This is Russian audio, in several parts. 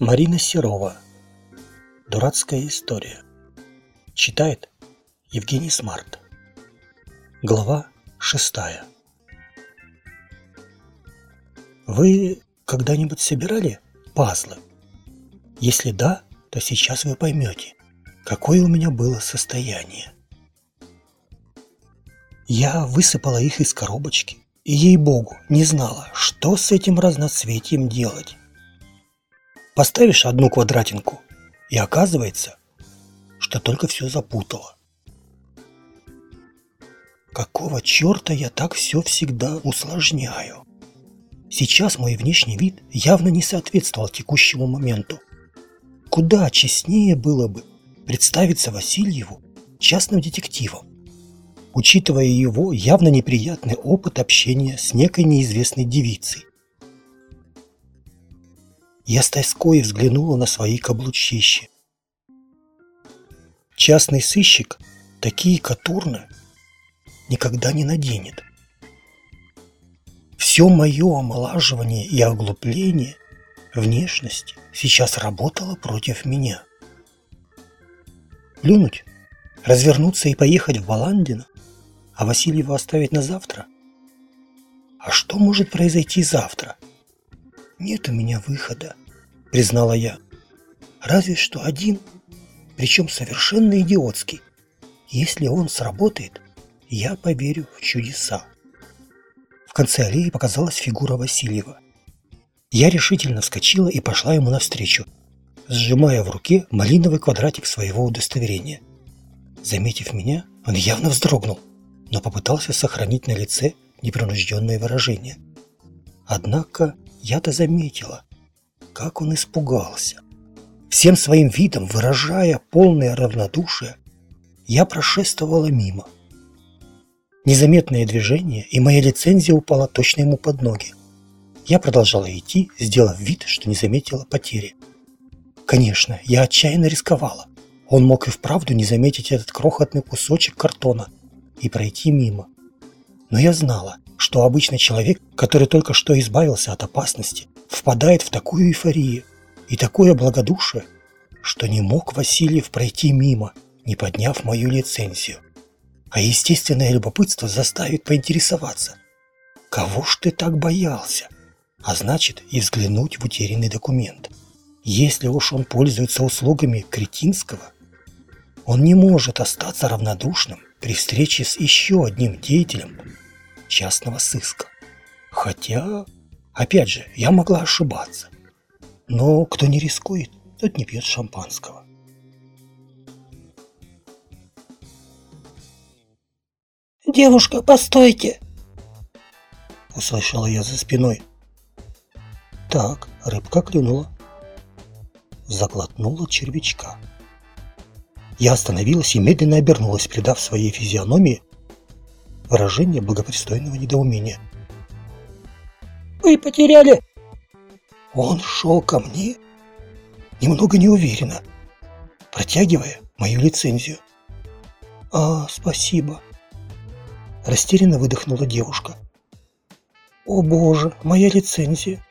Марина Серова. Дурацкая история. Читает Евгений Смарт. Глава шестая. Вы когда-нибудь собирали пазлы? Если да, то сейчас вы поймете, какое у меня было состояние. Я высыпала их из коробочки и, ей-богу, не знала, что с этим разноцветием делать. Поставишь одну квадратинку, и оказывается, что только все запутало. Какого черта я так все всегда усложняю? Сейчас мой внешний вид явно не соответствовал текущему моменту. Куда честнее было бы представиться Васильеву частным детективом, учитывая его явно неприятный опыт общения с некой неизвестной девицей. Я с тоской взглянула на свои каблучищи. Частный сыщик такие катурны никогда не наденет. Все мое омолаживание и оглупление внешности сейчас работало против меня. Плюнуть, развернуться и поехать в Баландино, а Васильева оставить на завтра? А что может произойти завтра? «Нет у меня выхода», — признала я. «Разве что один, причем совершенно идиотский. Если он сработает, я поверю в чудеса». В конце аллеи показалась фигура Васильева. Я решительно вскочила и пошла ему навстречу, сжимая в руке малиновый квадратик своего удостоверения. Заметив меня, он явно вздрогнул, но попытался сохранить на лице непринужденное выражение. Однако я-то заметила, как он испугался. Всем своим видом, выражая полное равнодушие, я прошествовала мимо. Незаметное движение, и моя лицензия упала точно ему под ноги. Я продолжала идти, сделав вид, что не заметила потери. Конечно, я отчаянно рисковала. Он мог и вправду не заметить этот крохотный кусочек картона и пройти мимо. Но я знала, что обычный человек, который только что избавился от опасности, впадает в такую эйфорию и такое благодушие, что не мог Васильев пройти мимо, не подняв мою лицензию. А естественное любопытство заставит поинтересоваться. Кого ж ты так боялся? А значит, и взглянуть в утерянный документ. Если уж он пользуется услугами Кретинского, он не может остаться равнодушным при встрече с еще одним деятелем частного сыска. Хотя, опять же, я могла ошибаться. Но кто не рискует, тот не пьет шампанского. «Девушка, постойте!» Услышала я за спиной. Так, рыбка клюнула. Заглотнула червячка. Я остановилась и медленно обернулась, придав своей физиономии выражение благопристойного недоумения. «Вы потеряли...» Он шел ко мне немного неуверенно, протягивая мою лицензию. «А, спасибо!» Растерянно выдохнула девушка. «О боже, моя лицензия!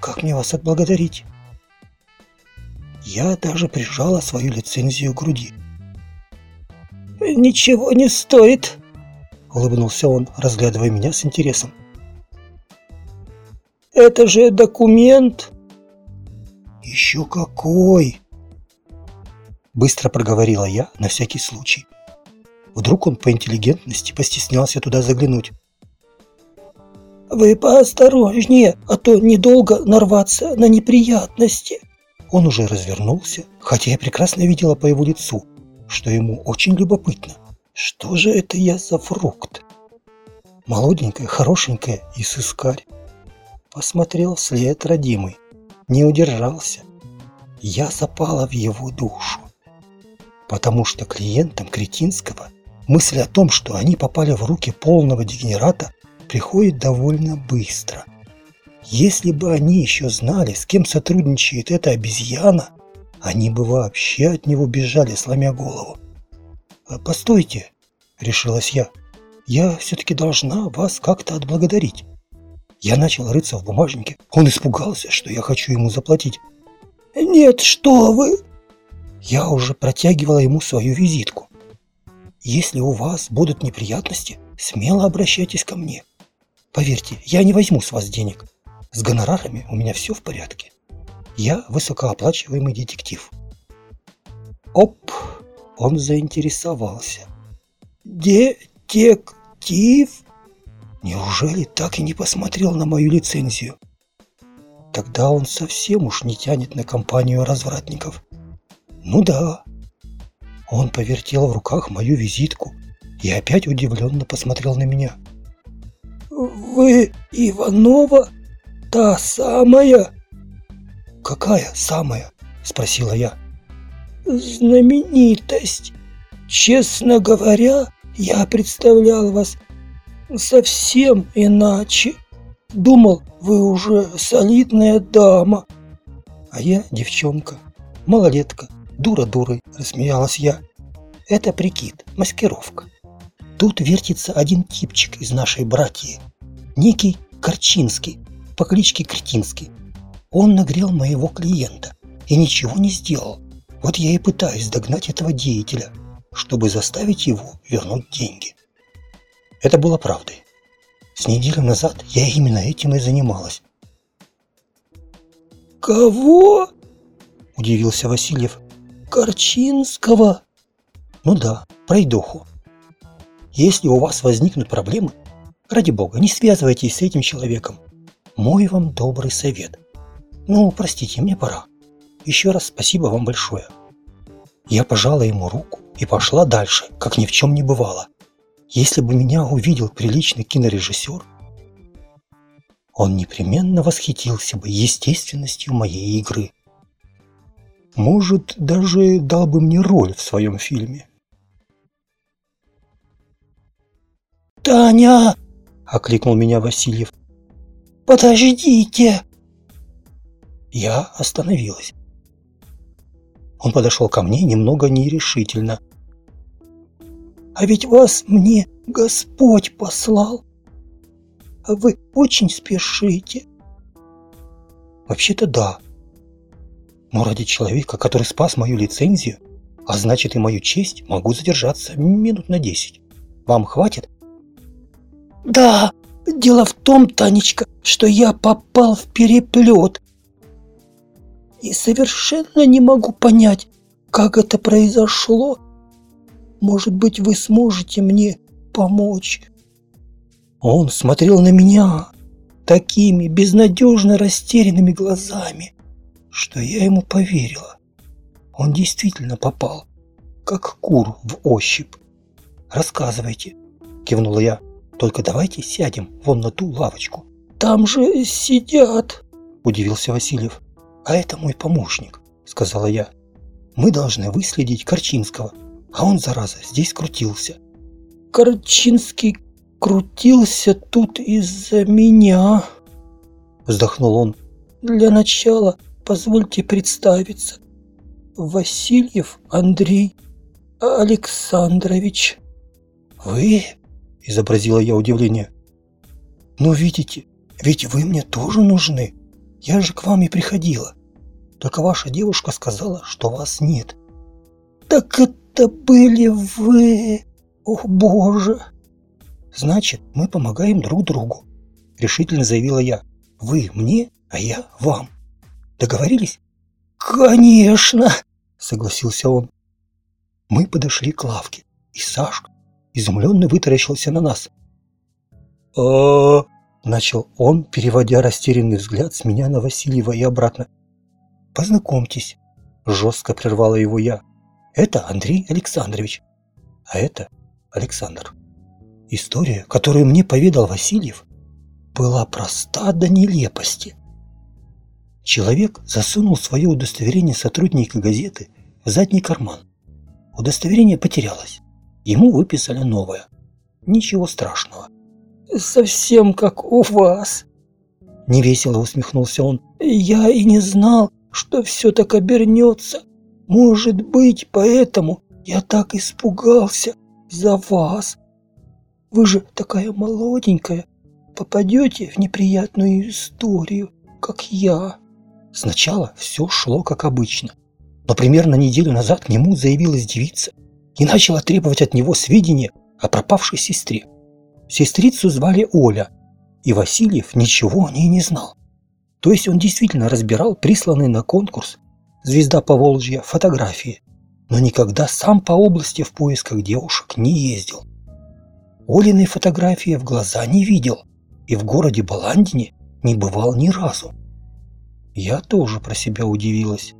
Как мне вас отблагодарить?» Я даже прижала свою лицензию к груди. «Ничего не стоит!» – улыбнулся он, разглядывая меня с интересом. «Это же документ!» «Еще какой!» Быстро проговорила я на всякий случай. Вдруг он по интеллигентности постеснялся туда заглянуть. «Вы поосторожнее, а то недолго нарваться на неприятности!» Он уже развернулся, хотя я прекрасно видела по его лицу, что ему очень любопытно. Что же это я за фрукт? Молоденькая, хорошенькая и сыскарь. Посмотрел вслед родимый, не удержался. Я запала в его душу. Потому что клиентам Кретинского мысль о том, что они попали в руки полного дегенерата, приходит довольно быстро. Если бы они еще знали, с кем сотрудничает эта обезьяна, они бы вообще от него бежали, сломя голову. «А, «Постойте», — решилась я, — «я все-таки должна вас как-то отблагодарить». Я начал рыться в бумажнике. Он испугался, что я хочу ему заплатить. «Нет, что вы!» Я уже протягивала ему свою визитку. Если у вас будут неприятности, смело обращайтесь ко мне. Поверьте, я не возьму с вас денег. С гонорарами у меня все в порядке. Я высокооплачиваемый детектив. Оп, он заинтересовался. Детектив? Неужели так и не посмотрел на мою лицензию? Тогда он совсем уж не тянет на компанию развратников. Ну да. Он повертел в руках мою визитку и опять удивленно посмотрел на меня. «Вы Иванова? Та самая?» «Какая самая?» – спросила я. «Знаменитость. Честно говоря, я представлял вас совсем иначе. Думал, вы уже солидная дама». А я девчонка, малолетка, дура дурой, рассмеялась я. Это прикид, маскировка. Тут вертится один типчик из нашей братьи, некий Корчинский, по кличке Кретинский. Он нагрел моего клиента и ничего не сделал. Вот я и пытаюсь догнать этого деятеля, чтобы заставить его вернуть деньги. Это было правдой. С неделю назад я именно этим и занималась. «Кого?» – удивился Васильев. «Корчинского?» «Ну да, пройдоху. Если у вас возникнут проблемы, ради бога, не связывайтесь с этим человеком. Мой вам добрый совет. Ну, простите, мне пора. Еще раз спасибо вам большое». Я пожала ему руку и пошла дальше, как ни в чем не бывало. Если бы меня увидел приличный кинорежиссер, он непременно восхитился бы естественностью моей игры. Может, даже дал бы мне роль в своем фильме. «Таня!» – окликнул меня Васильев. «Подождите!» Я остановилась. Он подошел ко мне немного нерешительно. «А ведь вас мне Господь послал, а вы очень спешите». «Вообще-то да. Но ради человека, который спас мою лицензию, а значит и мою честь, могу задержаться минут на десять. Вам хватит?» «Да, дело в том, Танечка, что я попал в переплет и совершенно не могу понять, как это произошло. Может быть, вы сможете мне помочь?» Он смотрел на меня такими безнадежно растерянными глазами, что я ему поверила. Он действительно попал, как кур в ощупь. «Рассказывайте», – кивнула я. «Только давайте сядем вон на ту лавочку». «Там же сидят», – удивился Васильев. «А это мой помощник», — сказала я. «Мы должны выследить Корчинского, а он, зараза, здесь крутился». «Корчинский крутился тут из-за меня», — вздохнул он. «Для начала позвольте представиться. Васильев Андрей Александрович». «Вы?» – изобразила я удивление. «Ну, видите, ведь вы мне тоже нужны. Я же к вам и приходила. Только ваша девушка сказала, что вас нет. Так это были вы. Ох, боже. Значит, мы помогаем друг другу, решительно заявила я. Вы мне, а я вам. Договорились? Конечно, согласился он. Мы подошли к лавке, и Сашка изумленно вытаращился на нас. а начал он, переводя растерянный взгляд с меня на Васильева и обратно. «Познакомьтесь», – жестко прервала его я. «Это Андрей Александрович, а это Александр». История, которую мне поведал Васильев, была проста до нелепости. Человек засунул свое удостоверение сотрудника газеты в задний карман. Удостоверение потерялось. Ему выписали новое. Ничего страшного. «Совсем как у вас», – невесело усмехнулся он. «Я и не знал, что все так обернется. Может быть, поэтому я так испугался за вас. Вы же такая молоденькая, попадете в неприятную историю, как я. Сначала все шло как обычно. Но примерно неделю назад к нему заявилась девица и начала требовать от него сведения о пропавшей сестре. Сестрицу звали Оля, и Васильев ничего о ней не знал. То есть он действительно разбирал присланные на конкурс «Звезда Поволжья» фотографии, но никогда сам по области в поисках девушек не ездил. Олиной фотографии в глаза не видел и в городе Баландине не бывал ни разу. Я тоже про себя удивилась,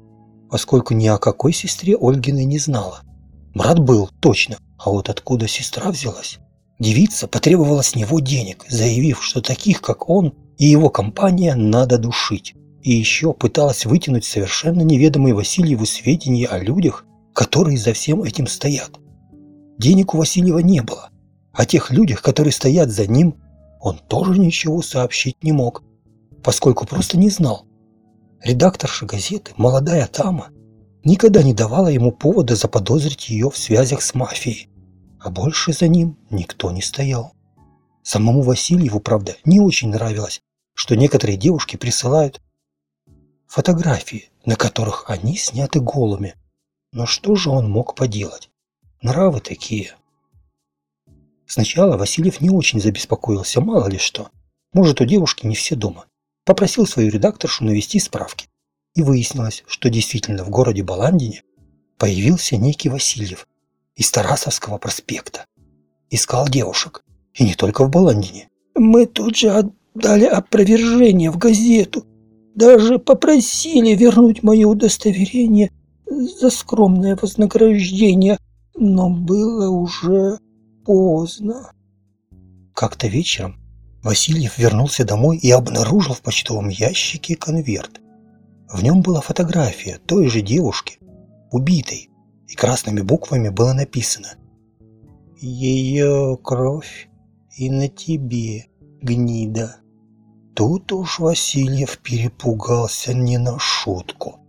поскольку ни о какой сестре Ольгиной не знала. Брат был, точно, а вот откуда сестра взялась? Девица потребовала с него денег, заявив, что таких, как он и его компания, надо душить. И еще пыталась вытянуть совершенно неведомые Васильеву сведения о людях, которые за всем этим стоят. Денег у Васильева не было. О тех людях, которые стоят за ним, он тоже ничего сообщить не мог, поскольку просто не знал. Редакторша газеты, молодая Тама, никогда не давала ему повода заподозрить ее в связях с мафией а больше за ним никто не стоял. Самому Васильеву, правда, не очень нравилось, что некоторые девушки присылают фотографии, на которых они сняты голыми. Но что же он мог поделать? Нравы такие. Сначала Васильев не очень забеспокоился, мало ли что. Может, у девушки не все дома. Попросил свою редакторшу навести справки. И выяснилось, что действительно в городе Баландине появился некий Васильев, из Тарасовского проспекта. Искал девушек. И не только в Баландине. Мы тут же отдали опровержение в газету. Даже попросили вернуть мое удостоверение за скромное вознаграждение. Но было уже поздно. Как-то вечером Васильев вернулся домой и обнаружил в почтовом ящике конверт. В нем была фотография той же девушки, убитой, и красными буквами было написано «Ее кровь и на тебе, гнида». Тут уж Васильев перепугался не на шутку.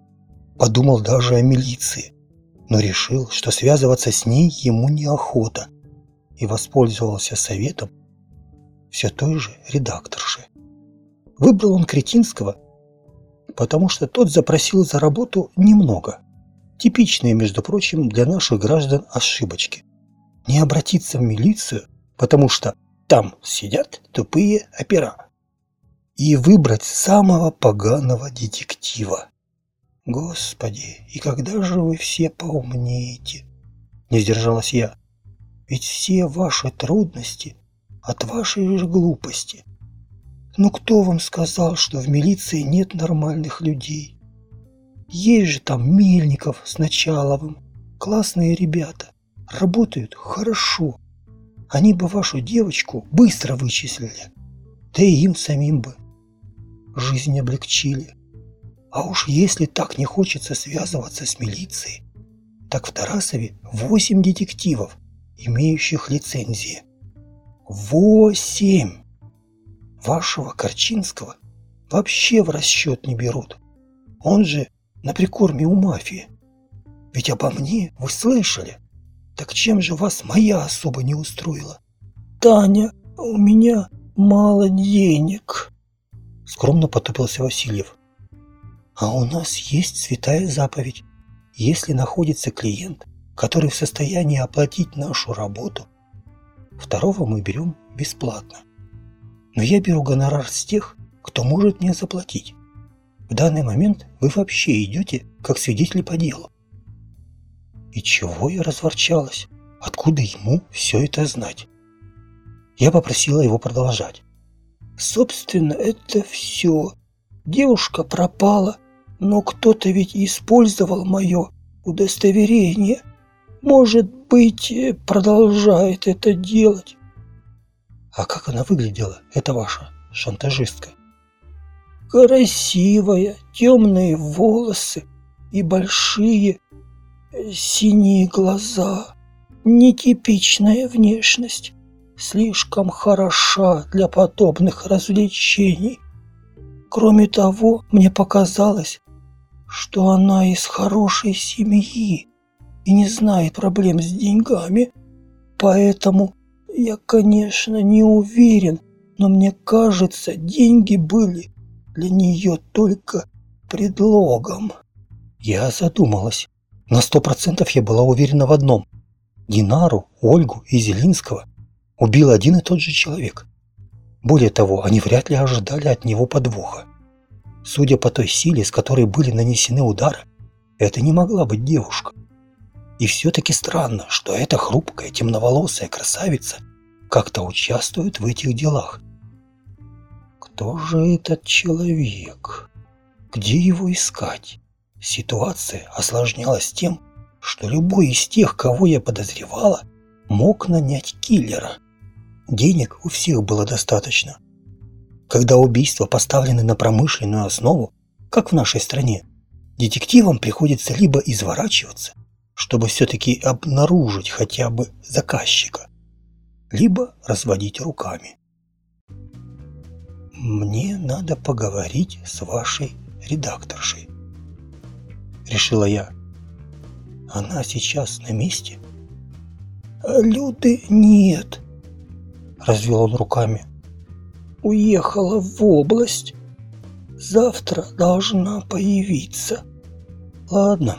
Подумал даже о милиции, но решил, что связываться с ней ему неохота, и воспользовался советом все той же редакторши. Выбрал он Кретинского, потому что тот запросил за работу немного – Типичные, между прочим, для наших граждан ошибочки. Не обратиться в милицию, потому что там сидят тупые опера. И выбрать самого поганого детектива. Господи, и когда же вы все поумнеете? Не сдержалась я. Ведь все ваши трудности от вашей же глупости. Ну кто вам сказал, что в милиции нет нормальных людей? Есть же там Мельников с Началовым. Классные ребята. Работают хорошо. Они бы вашу девочку быстро вычислили. Да и им самим бы жизнь облегчили. А уж если так не хочется связываться с милицией, так в Тарасове восемь детективов, имеющих лицензии. Восемь! Вашего Корчинского вообще в расчет не берут. Он же на прикорме у мафии. Ведь обо мне вы слышали? Так чем же вас моя особо не устроила? Таня, у меня мало денег. Скромно потупился Васильев. А у нас есть святая заповедь. Если находится клиент, который в состоянии оплатить нашу работу, второго мы берем бесплатно. Но я беру гонорар с тех, кто может мне заплатить. В данный момент вы вообще идете как свидетель по делу. И чего я разворчалась? Откуда ему все это знать? Я попросила его продолжать. Собственно, это все. Девушка пропала, но кто-то ведь использовал мое удостоверение. Может быть, продолжает это делать. А как она выглядела, эта ваша шантажистка? красивая, темные волосы и большие э, синие глаза. Нетипичная внешность, слишком хороша для подобных развлечений. Кроме того, мне показалось, что она из хорошей семьи и не знает проблем с деньгами, поэтому я, конечно, не уверен, Но мне кажется, деньги были для нее только предлогом. Я задумалась. На сто процентов я была уверена в одном. Динару, Ольгу и Зелинского убил один и тот же человек. Более того, они вряд ли ожидали от него подвоха. Судя по той силе, с которой были нанесены удары, это не могла быть девушка. И все-таки странно, что эта хрупкая темноволосая красавица как-то участвует в этих делах. Кто же этот человек? Где его искать? Ситуация осложнялась тем, что любой из тех, кого я подозревала, мог нанять киллера. Денег у всех было достаточно. Когда убийства поставлены на промышленную основу, как в нашей стране, детективам приходится либо изворачиваться, чтобы все-таки обнаружить хотя бы заказчика, либо разводить руками. «Мне надо поговорить с вашей редакторшей», — решила я. «Она сейчас на месте?» «Люды нет», — развел он руками. «Уехала в область. Завтра должна появиться». «Ладно,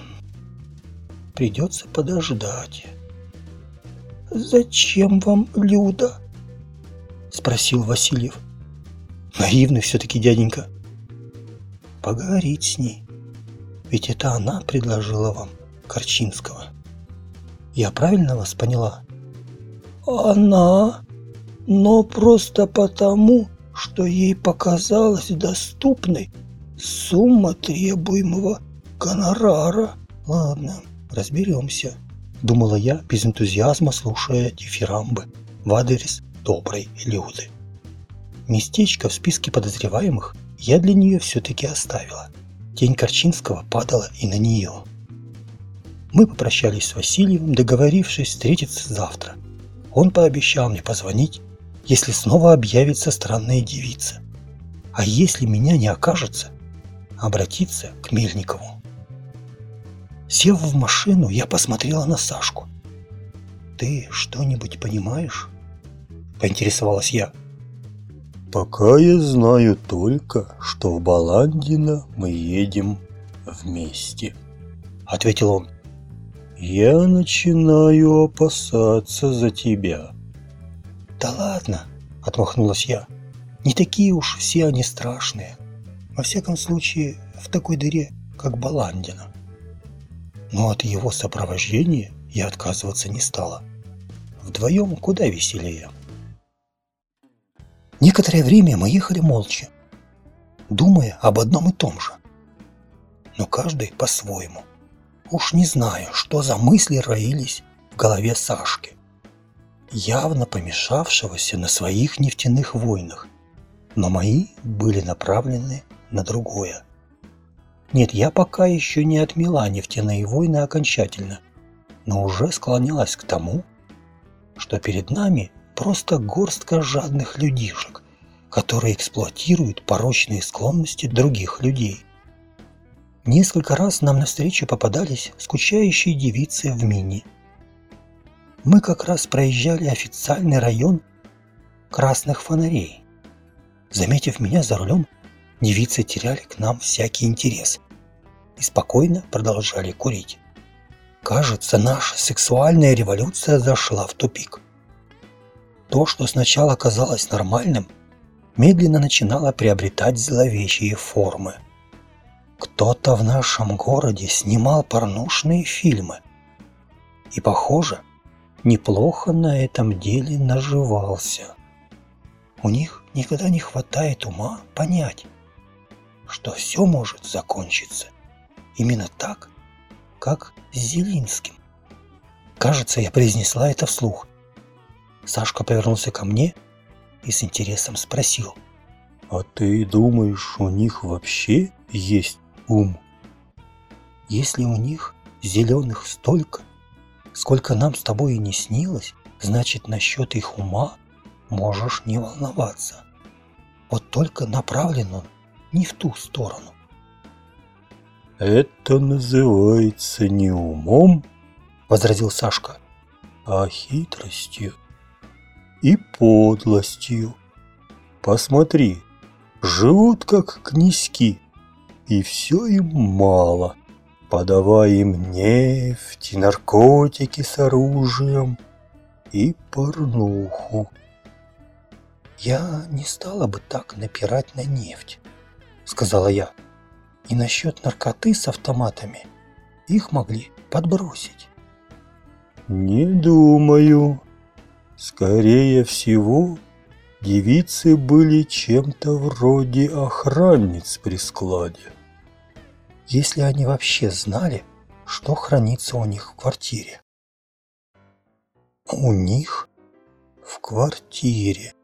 придется подождать». «Зачем вам Люда?» — спросил Васильев. Наивный все-таки дяденька. Поговорить с ней. Ведь это она предложила вам Корчинского. Я правильно вас поняла? Она, но просто потому, что ей показалась доступной сумма требуемого гонорара. Ладно, разберемся, думала я без энтузиазма, слушая дифирамбы в адрес доброй Люды. Местечко в списке подозреваемых я для нее все-таки оставила. Тень Корчинского падала и на нее. Мы попрощались с Васильевым, договорившись встретиться завтра. Он пообещал мне позвонить, если снова объявится странная девица. А если меня не окажется, обратиться к Мельникову. Сев в машину, я посмотрела на Сашку. «Ты что-нибудь понимаешь?» – поинтересовалась я. Пока я знаю только, что в Баландино мы едем вместе, ответил он. Я начинаю опасаться за тебя. Да ладно, отмахнулась я. Не такие уж все они страшные. Во всяком случае, в такой дыре, как Баландина. Но от его сопровождения я отказываться не стала. Вдвоем куда веселее. Некоторое время мы ехали молча, думая об одном и том же. Но каждый по-своему. Уж не знаю, что за мысли роились в голове Сашки, явно помешавшегося на своих нефтяных войнах, но мои были направлены на другое. Нет, я пока еще не отмела нефтяные войны окончательно, но уже склонялась к тому, что перед нами просто горстка жадных людишек, которые эксплуатируют порочные склонности других людей. Несколько раз нам навстречу попадались скучающие девицы в мини. Мы как раз проезжали официальный район красных фонарей. Заметив меня за рулем, девицы теряли к нам всякий интерес и спокойно продолжали курить. Кажется, наша сексуальная революция зашла в тупик. То, что сначала казалось нормальным, медленно начинало приобретать зловещие формы. Кто-то в нашем городе снимал порнушные фильмы. И, похоже, неплохо на этом деле наживался. У них никогда не хватает ума понять, что все может закончиться именно так, как с Зелинским. Кажется, я произнесла это вслух, Сашка повернулся ко мне и с интересом спросил. «А ты думаешь, у них вообще есть ум?» «Если у них зеленых столько, сколько нам с тобой и не снилось, значит, насчет их ума можешь не волноваться. Вот только направлен он не в ту сторону». «Это называется не умом», — возразил Сашка, — «а хитростью» и подлостью. Посмотри, живут как князьки, и все им мало. Подавай им нефть наркотики с оружием и порнуху. «Я не стала бы так напирать на нефть», — сказала я. «И насчет наркоты с автоматами их могли подбросить». «Не думаю. Скорее всего, девицы были чем-то вроде охранниц при складе. Если они вообще знали, что хранится у них в квартире. У них в квартире.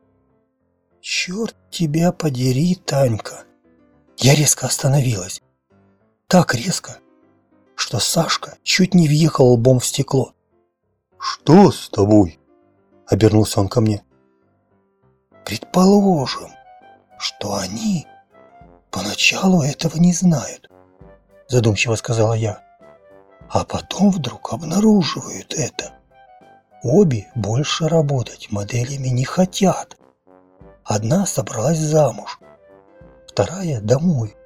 Черт тебя подери, Танька. Я резко остановилась. Так резко, что Сашка чуть не въехал лбом в стекло. «Что с тобой?» – обернулся он ко мне. «Предположим, что они поначалу этого не знают», – задумчиво сказала я. «А потом вдруг обнаруживают это. Обе больше работать моделями не хотят. Одна собралась замуж, вторая домой,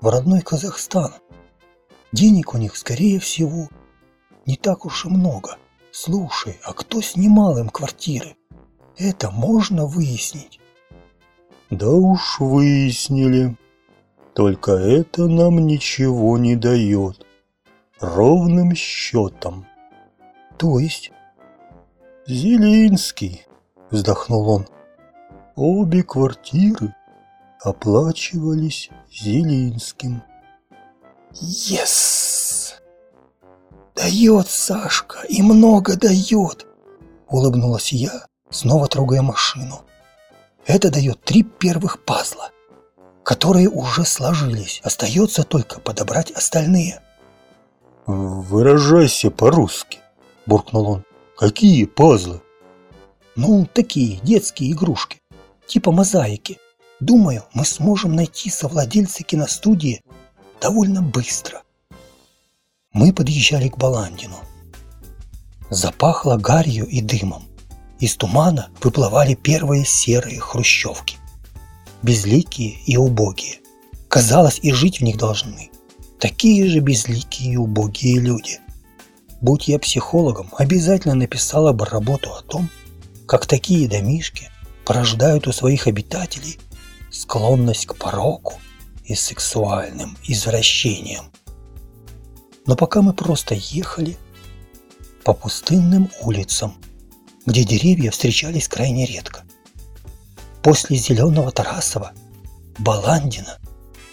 в родной Казахстан. Денег у них, скорее всего, не так уж и много. Слушай, а кто снимал им квартиры? Это можно выяснить? Да уж выяснили. Только это нам ничего не дает. Ровным счетом. То есть? Зелинский, вздохнул он. Обе квартиры оплачивались Зелинским. Yes! Дает Сашка и много дает, улыбнулась я, снова трогая машину. Это дает три первых пазла, которые уже сложились. Остается только подобрать остальные. «Выражайся по-русски», – буркнул он. «Какие пазлы?» «Ну, такие детские игрушки типа мозаики. Думаю, мы сможем найти совладельца киностудии довольно быстро. Мы подъезжали к Баландину. Запахло гарью и дымом. Из тумана выплывали первые серые хрущевки. Безликие и убогие. Казалось, и жить в них должны. Такие же безликие и убогие люди. Будь я психологом, обязательно написала бы работу о том, как такие домишки порождают у своих обитателей склонность к пороку и сексуальным извращениям. Но пока мы просто ехали по пустынным улицам, где деревья встречались крайне редко. После зеленого Тарасова Баландина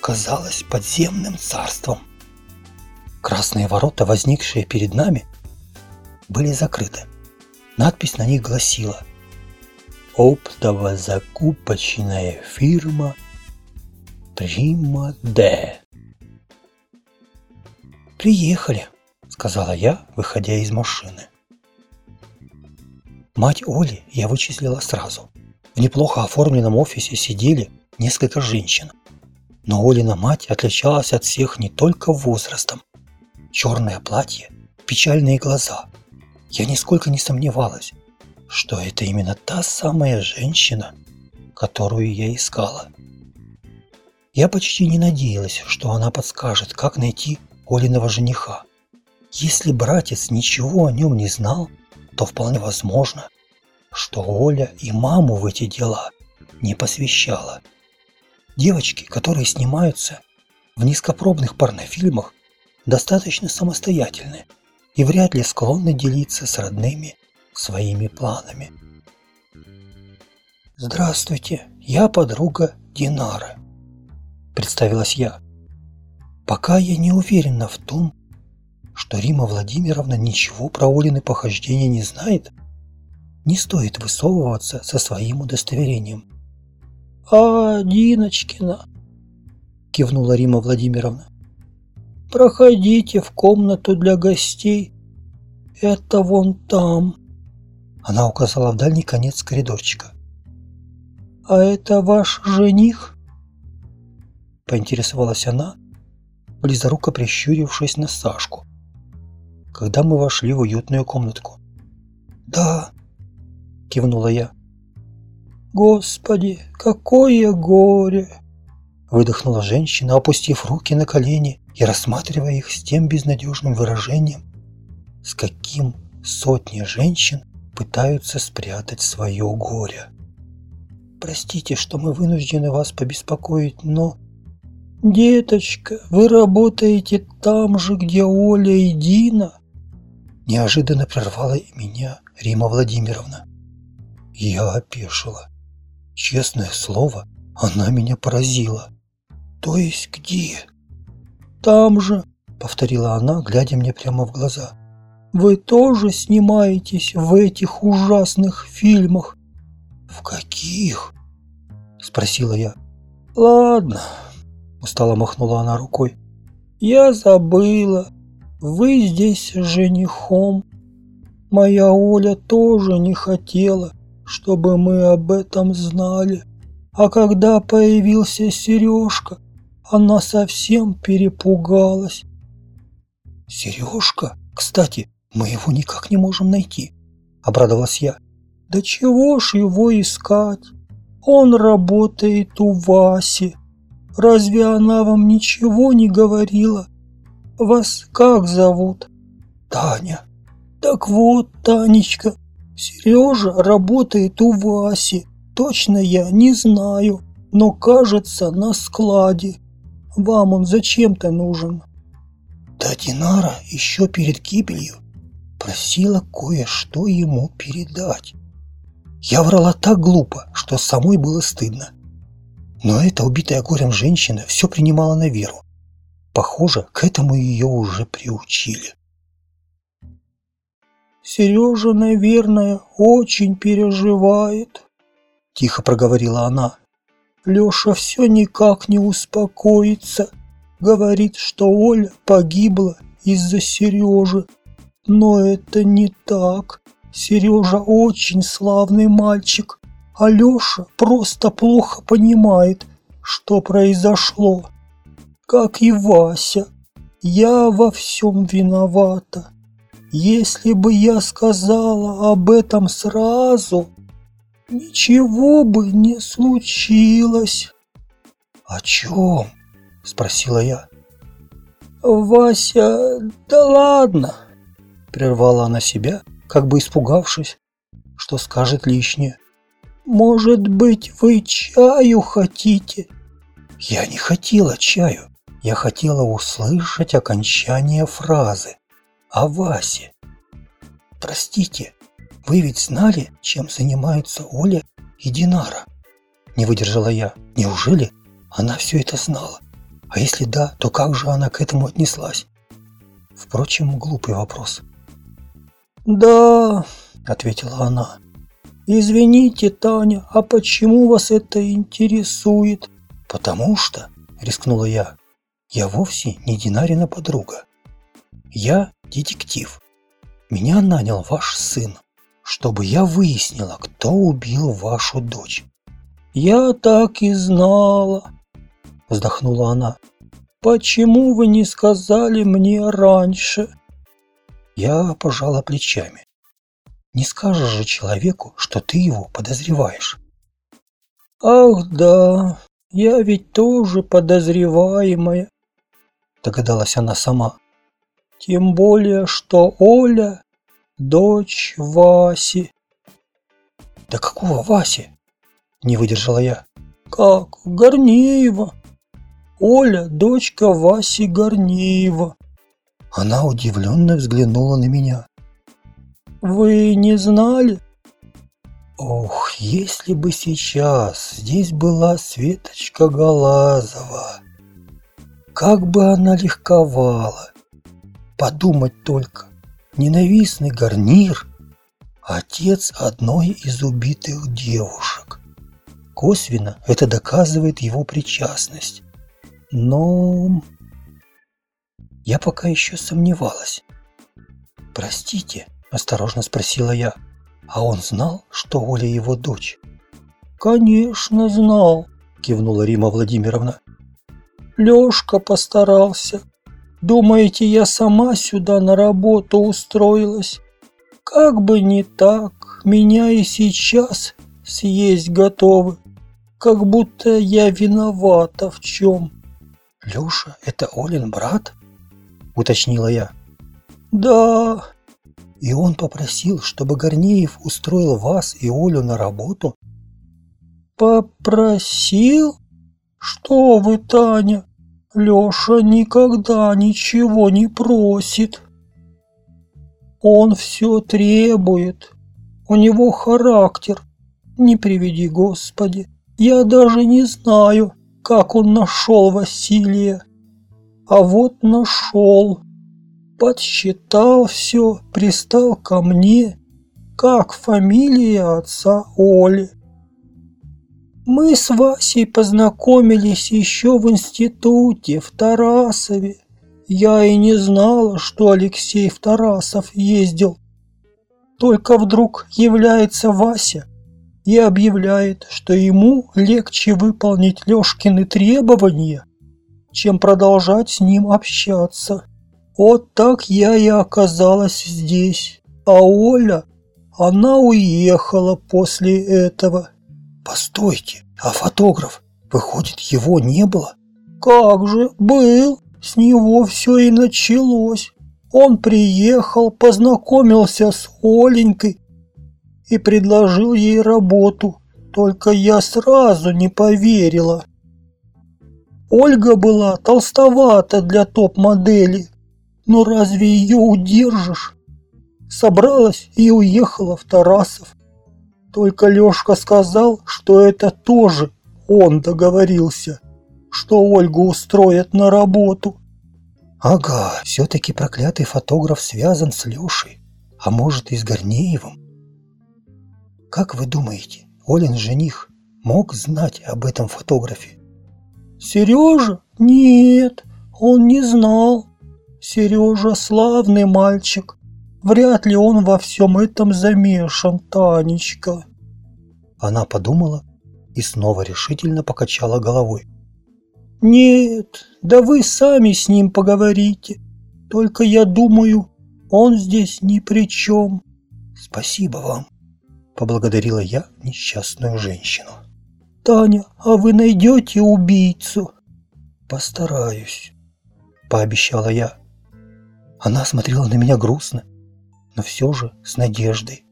казалась подземным царством. Красные ворота, возникшие перед нами, были закрыты. Надпись на них гласила – оптово-закупочная фирма Прима Д. «Приехали», — сказала я, выходя из машины. Мать Оли я вычислила сразу. В неплохо оформленном офисе сидели несколько женщин. Но Олина мать отличалась от всех не только возрастом. Черное платье, печальные глаза. Я нисколько не сомневалась, что это именно та самая женщина, которую я искала. Я почти не надеялась, что она подскажет, как найти Олиного жениха. Если братец ничего о нем не знал, то вполне возможно, что Оля и маму в эти дела не посвящала. Девочки, которые снимаются в низкопробных порнофильмах, достаточно самостоятельны и вряд ли склонны делиться с родными своими планами. «Здравствуйте, я подруга Динары», – представилась я. «Пока я не уверена в том, что Рима Владимировна ничего про Олины похождения не знает, не стоит высовываться со своим удостоверением». «А, Диночкина», – кивнула Рима Владимировна, – «проходите в комнату для гостей, это вон там». Она указала в дальний конец коридорчика. «А это ваш жених?» Поинтересовалась она, близоруко прищурившись на Сашку, когда мы вошли в уютную комнатку. «Да», – кивнула я. Господи, какое горе!» Выдохнула женщина, опустив руки на колени и рассматривая их с тем безнадежным выражением, с каким сотни женщин пытаются спрятать свое горе. «Простите, что мы вынуждены вас побеспокоить, но...» «Деточка, вы работаете там же, где Оля и Дина?» Неожиданно прервала меня Рима Владимировна. Я опешила. Честное слово, она меня поразила. «То есть где?» «Там же», — повторила она, глядя мне прямо в глаза. «Вы тоже снимаетесь в этих ужасных фильмах?» «В каких?» — спросила я. «Ладно», — устало махнула она рукой. «Я забыла. Вы здесь женихом. Моя Оля тоже не хотела, чтобы мы об этом знали. А когда появился Сережка, она совсем перепугалась. «Сережка? Кстати, мы его никак не можем найти», – обрадовалась я. «Да чего ж его искать? Он работает у Васи. Разве она вам ничего не говорила? Вас как зовут?» «Таня». «Так вот, Танечка, Сережа работает у Васи. Точно я не знаю, но кажется на складе. Вам он зачем-то нужен?» Да Динара еще перед гибелью просила кое-что ему передать. Я врала так глупо, что самой было стыдно. Но эта убитая горем женщина все принимала на веру. Похоже, к этому ее уже приучили. «Сережа, наверное, очень переживает», – тихо проговорила она. Леша все никак не успокоится. Говорит, что Оля погибла из-за Сережи. Но это не так. Сережа очень славный мальчик, а Леша просто плохо понимает, что произошло. Как и Вася, я во всем виновата. Если бы я сказала об этом сразу, ничего бы не случилось. О чем? Спросила я. Вася, да ладно, прервала она себя, как бы испугавшись, что скажет лишнее. Может быть, вы чаю хотите? Я не хотела чаю. Я хотела услышать окончание фразы о Васе. Простите, вы ведь знали, чем занимаются Оля и Динара? Не выдержала я. Неужели она все это знала? А если да, то как же она к этому отнеслась? Впрочем, глупый вопрос. «Да», — ответила она. «Извините, Таня, а почему вас это интересует?» «Потому что», — рискнула я, — «я вовсе не Динарина подруга. Я детектив. Меня нанял ваш сын, чтобы я выяснила, кто убил вашу дочь. Я так и знала, вздохнула она. Почему вы не сказали мне раньше? Я пожала плечами. Не скажешь же человеку, что ты его подозреваешь. Ах да, я ведь тоже подозреваемая, догадалась она сама. Тем более, что Оля – дочь Васи. Да какого Васи? Не выдержала я. Как? Горнеева. Оля – дочка Васи Горнеева. Она удивленно взглянула на меня. Вы не знали? Ох, если бы сейчас здесь была Светочка Галазова, как бы она легковала Подумать только, ненавистный гарнир – отец одной из убитых девушек. Косвенно это доказывает его причастность. Но я пока еще сомневалась. «Простите», – осторожно спросила я, – «а он знал, что Оля его дочь?» «Конечно знал», – кивнула Рима Владимировна. Лёшка постарался. Думаете, я сама сюда на работу устроилась? Как бы не так, меня и сейчас съесть готовы, как будто я виновата в чем. Леша, это Олин брат? Уточнила я. Да. И он попросил, чтобы Горнеев устроил вас и Олю на работу? Попросил? Что вы, Таня? Леша никогда ничего не просит. Он все требует. У него характер. Не приведи, Господи. Я даже не знаю, как он нашел Василия. А вот нашел. Подсчитал все, пристал ко мне, как фамилия отца Оли. Мы с Васей познакомились еще в институте в Тарасове. Я и не знала, что Алексей в Тарасов ездил. Только вдруг является Вася и объявляет, что ему легче выполнить Лёшкины требования, чем продолжать с ним общаться. Вот так я и оказалась здесь. А Оля, она уехала после этого. Постойте, а фотограф, выходит, его не было? Как же, был. С него все и началось. Он приехал, познакомился с Оленькой и предложил ей работу. Только я сразу не поверила. Ольга была толстовата для топ-модели. Но разве ее удержишь? Собралась и уехала в Тарасов. Только Лёшка сказал, что это тоже он договорился, что Ольгу устроят на работу. Ага, все-таки проклятый фотограф связан с Лешей, а может и с Горнеевым. Как вы думаете, Олин жених мог знать об этом фотографе? Сережа? Нет, он не знал. Сережа славный мальчик. Вряд ли он во всем этом замешан, Танечка. Она подумала и снова решительно покачала головой. Нет, да вы сами с ним поговорите. Только я думаю, он здесь ни при чем. Спасибо вам, поблагодарила я несчастную женщину. Таня, а вы найдете убийцу? Постараюсь, пообещала я. Она смотрела на меня грустно но все же с надеждой.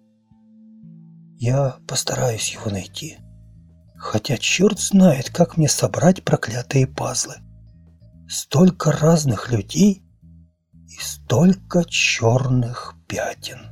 Я постараюсь его найти. Хотя черт знает, как мне собрать проклятые пазлы. Столько разных людей и столько черных пятен.